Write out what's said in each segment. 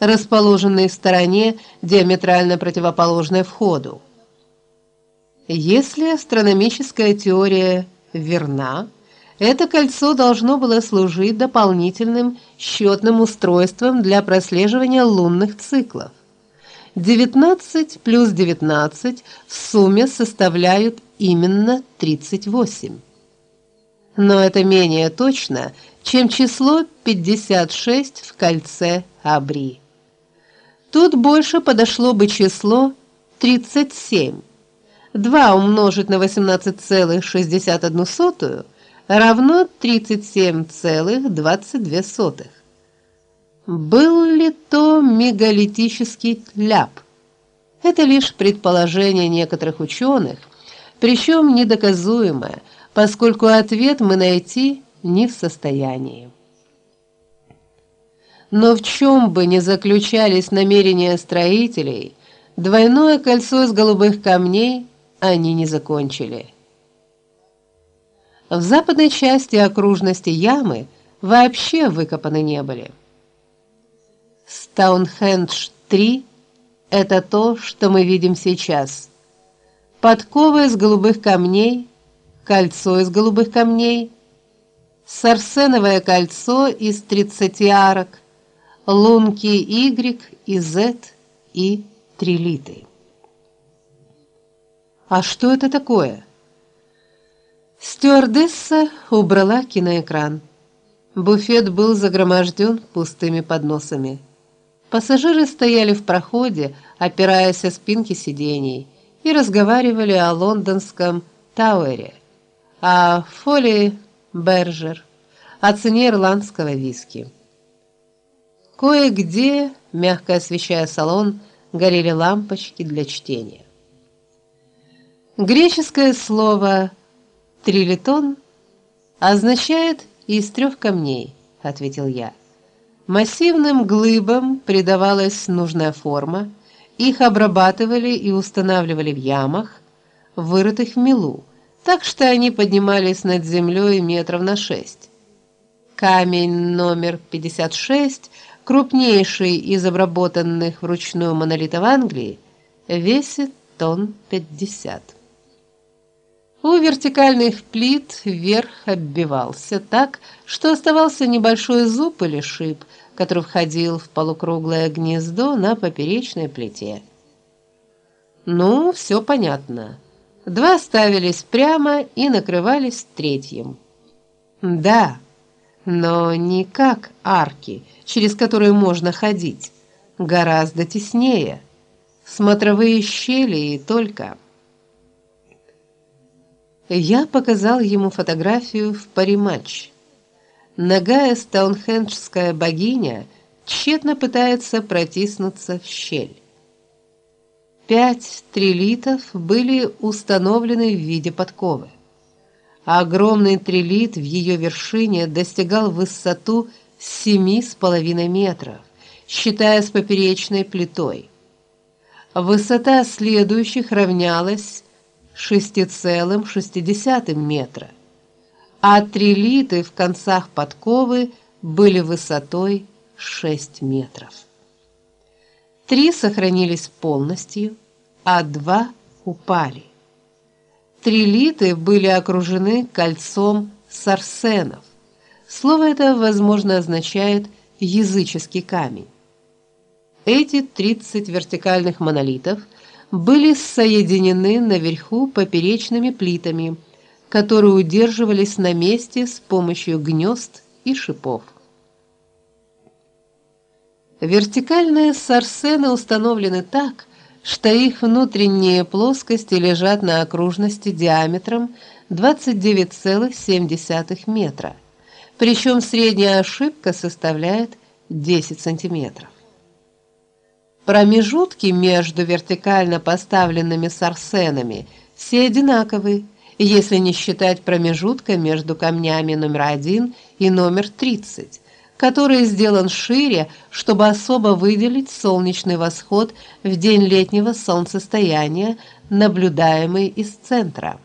расположенный в стороне, диаметрально противоположной входу. Если астрономическая теория верна, это кольцо должно было служить дополнительным счетным устройством для прослеживания лунных циклов. 19 плюс 19 в сумме составляют именно 38. Но это менее точно, чем число 56 в кольце Абри. Тут больше подошло бы число 37. 2 умножить на 18,61 равно 37,22. Был ли то мегалитический ляп? Это лишь предположение некоторых ученых, причем недоказуемое, поскольку ответ мы найти не в состоянии. Но в чем бы ни заключались намерения строителей, двойное кольцо из голубых камней они не закончили. В западной части окружности ямы вообще выкопаны не были. Стоунхендж-3 это то, что мы видим сейчас. Подкова из голубых камней, кольцо из голубых камней, сарсеновое кольцо из 30 арок, лунки Y и Z и трилиты. А что это такое? Стюардесса убрала киноэкран. Буфет был загроможден пустыми подносами. Пассажиры стояли в проходе, опираясь о спинки сидений, и разговаривали о лондонском Тауэре, о Фоли Бержер, о цене ирландского виски. Кое-где, мягко освещая салон, горели лампочки для чтения. Греческое слово трилитон означает из трех камней, ответил я. Массивным глыбам придавалась нужная форма, их обрабатывали и устанавливали в ямах, вырытых в мелу, так что они поднимались над землей метров на шесть. Камень номер 56, крупнейший из обработанных вручную монолитов Англии, весит тонн 50. У вертикальных плит верх оббивался так, что оставался небольшой зуб или шип, который входил в полукруглое гнездо на поперечной плите. Ну, все понятно. Два ставились прямо и накрывались третьим. Да, но не как арки, через которые можно ходить, гораздо теснее. Смотровые щели и только. Я показал ему фотографию в париматч. Ногая стоунхенджская богиня тщетно пытается протиснуться в щель. Пять трилитов были установлены в виде подковы. А огромный трилит в ее вершине достигал высоту семи с половиной метров, считая с поперечной плитой. Высота следующих равнялась 6,6 метра, а трилиты в концах подковы были высотой 6 метров. Три сохранились полностью, а два упали. Трилиты были окружены кольцом сарсенов. Слово это, возможно, означает языческий камень. Эти 30 вертикальных монолитов – были соединены наверху поперечными плитами, которые удерживались на месте с помощью гнезд и шипов. Вертикальные сарсены установлены так, что их внутренние плоскости лежат на окружности диаметром 29,7 метра. Причем средняя ошибка составляет 10 сантиметров. Промежутки между вертикально поставленными сарсенами все одинаковые, если не считать промежутка между камнями номер один и номер 30, который сделан шире, чтобы особо выделить солнечный восход в день летнего солнцестояния, наблюдаемый из центра.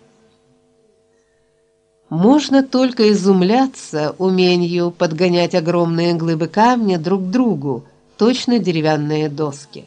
Можно только изумляться умению подгонять огромные глыбы камня друг к другу точно деревянные доски.